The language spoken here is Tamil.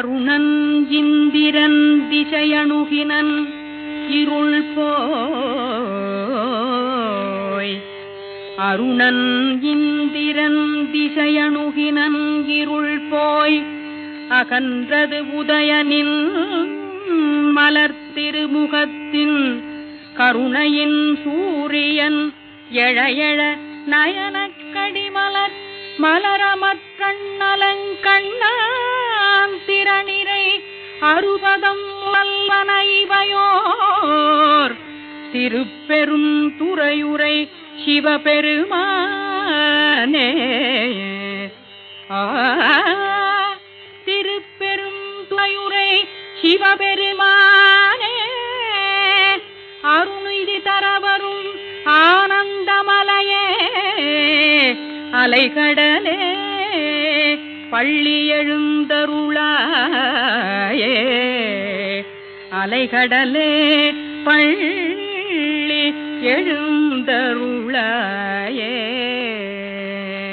அருணன் இந்திரன் திசையணுகினன் இருள் போய் அருணன் இந்திரன் திசையணுகினன் இருள் போய் அகன்றது உதயனின் மலர்த்திருமுகத்தின் கருணையின் சூரியன் எழையழ எழ நயனக் கடிமலர் அறுபதம் வல்லனைவையோர் திருப்பெரும் துறையுரை சிவபெருமானே. ஆ திருப்பெரும் துறையுரை சிவபெருமானே. அருணிதி தரவரும் ஆனந்தமலையே. அலைகடலே பள்ளி எழுந்தருளா அலைகடலே பள்ளி எழுந்தருளாய்